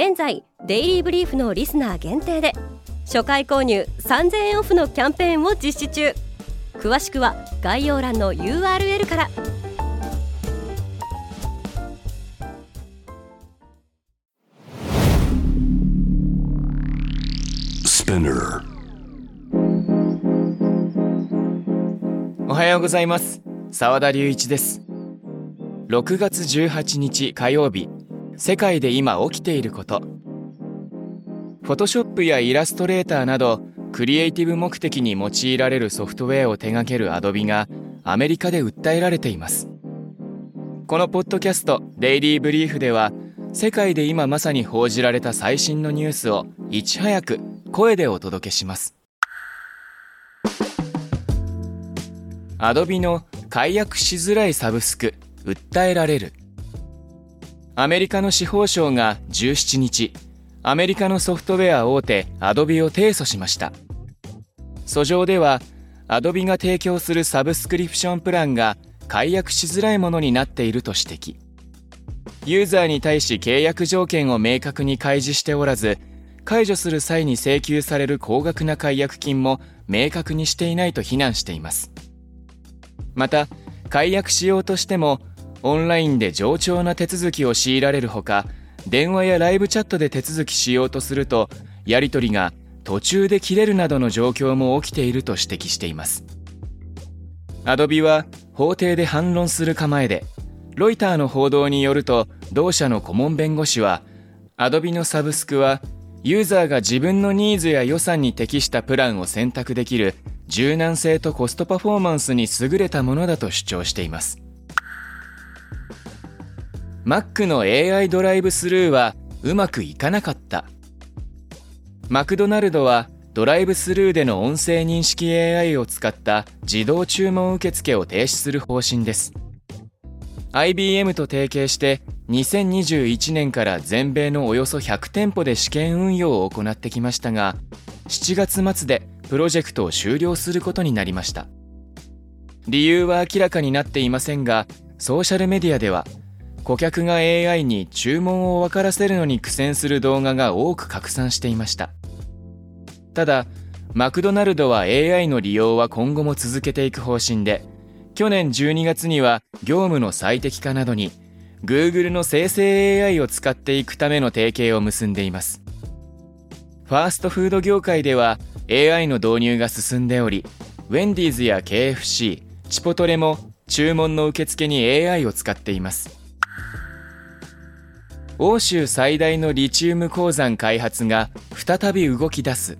現在デイリーブリーフのリスナー限定で初回購入3000円オフのキャンペーンを実施中。詳しくは概要欄の URL から。おはようございます。澤田隆一です。6月18日火曜日世界で今起きていること。フォトショップやイラストレーターなどクリエイティブ目的に用いられるソフトウェアを手掛けるアドビがアメリカで訴えられています。このポッドキャスト「デイリー・ブリーフ」では世界で今まさに報じられた最新のニュースをいち早く声でお届けします。アドビの解約しづらいサブスク訴えられる。アメリカの司法省が17日アメリカのソフトウェア大手アドビを提訴しました。訴状ではアドビが提供するサブスクリプションプランが解約しづらいものになっていると指摘。ユーザーに対し契約条件を明確に開示しておらず解除する際に請求される高額な解約金も明確にしていないと非難しています。また解約しようとしてもオンラインで冗長な手続きを強いられるほか電話やライブチャットで手続きしようとするとやり取りが途中で切れるなどの状況も起きていると指摘しています。アドビは法廷で反論する構えでロイターの報道によると同社の顧問弁護士はアドビのサブスクはユーザーが自分のニーズや予算に適したプランを選択できる柔軟性とコストパフォーマンスに優れたものだと主張しています。Mac の AI ドライブスルーはうまくいかなかった。マクドナルドはドライブスルーでの音声認識 AI を使った自動注文受付を停止する方針です。IBM と提携して2021年から全米のおよそ100店舗で試験運用を行ってきましたが7月末でプロジェクトを終了することになりました。理由は明らかになっていませんがソーシャルメディアでは顧客が AI に注文を分からせるのに苦戦する動画が多く拡散していました。ただマクドナルドは AI の利用は今後も続けていく方針で去年12月には業務の最適化などに Google の生成 AI を使っていくための提携を結んでいます。ファーストフード業界では AI の導入が進んでおりウェンディーズや KFC チポトレも注文の受付に AI を使っています。欧州最大のリチウム鉱山開発が再び動き出す。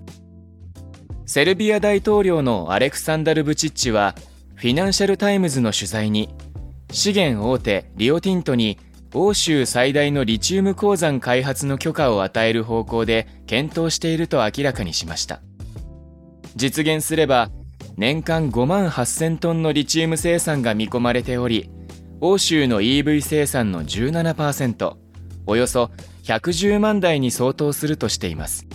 セルビア大統領のアレクサンダル・ブチッチはフィナンシャル・タイムズの取材に資源大手リオティントに欧州最大のリチウム鉱山開発の許可を与える方向で検討していると明らかにしました。実現すれば年間5万8000トンのリチウム生産が見込まれており欧州の EV 生産の17%およそ110万台に相当するとしています。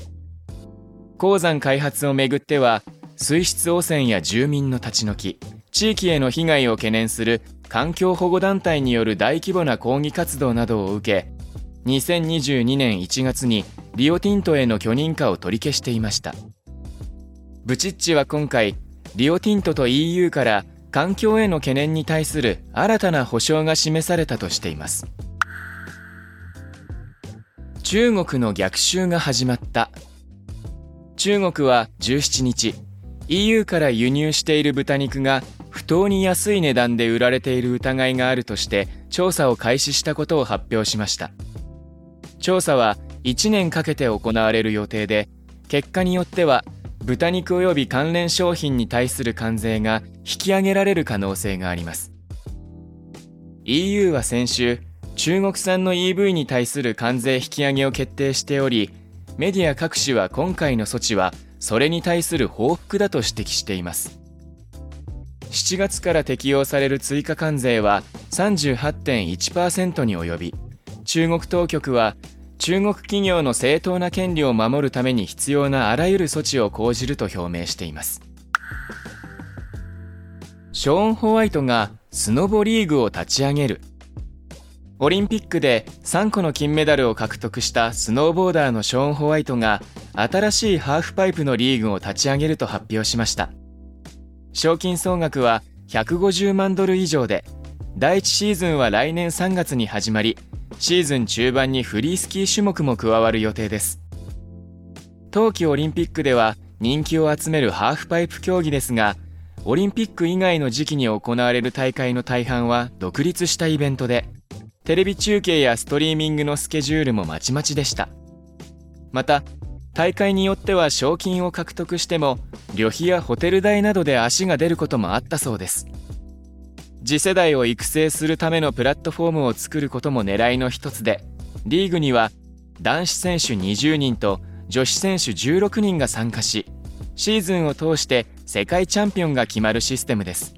鉱山開発をめぐっては水質汚染や住民の立ち退き地域への被害を懸念する環境保護団体による大規模な抗議活動などを受け2022年1月にリオティントへの許認可を取り消していました。ブチッチは今回リオティントと EU から環境への懸念に対する新たな保証が示されたとしています。中国の逆襲が始まった。中国は17日 EU から輸入している豚肉が不当に安い値段で売られている疑いがあるとして調査を開始したことを発表しました。調査は1年かけて行われる予定で結果によっては豚肉及び関連商品に対する関税が引き上げられる可能性があります。EU は先週中国産の EV に対する関税引き上げを決定しておりメディア各紙は今回の措置はそれに対する報復だと指摘しています。7月から適用される追加関税は38.1%に及び中国当局は中国企業の正当な権利を守るために必要なあらゆる措置を講じると表明しています。ショーン・ホワイトがスノボリーグを立ち上げる。オリンピックで3個の金メダルを獲得したスノーボーダーのショーン・ホワイトが新しいハーフパイプのリーグを立ち上げると発表しました。賞金総額は150万ドル以上で第1シーズンは来年3月に始まりシーズン中盤にフリースキー種目も加わる予定です。冬季オリンピックでは人気を集めるハーフパイプ競技ですがオリンピック以外の時期に行われる大会の大半は独立したイベントでテレビ中継やストリーミングのスケジュールもまちまちでした。また大会によっては賞金を獲得しても旅費やホテル代などで足が出ることもあったそうです。次世代を育成するためのプラットフォームを作ることも狙いの一つでリーグには男子選手20人と女子選手16人が参加しシーズンを通して世界チャンピオンが決まるシステムです。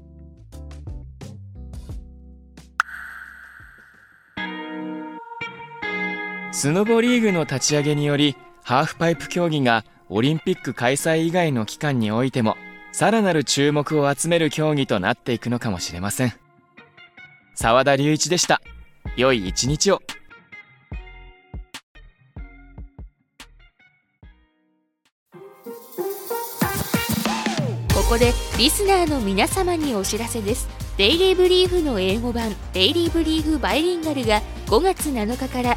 スノボリーグの立ち上げによりハーフパイプ競技がオリンピック開催以外の期間においてもさらなる注目を集める競技となっていくのかもしれません。澤田隆一でした。良い一日を。ここでリスナーの皆様にお知らせです。デイリーブリーフの英語版デイリーブリーフバイリンガルが5月7日から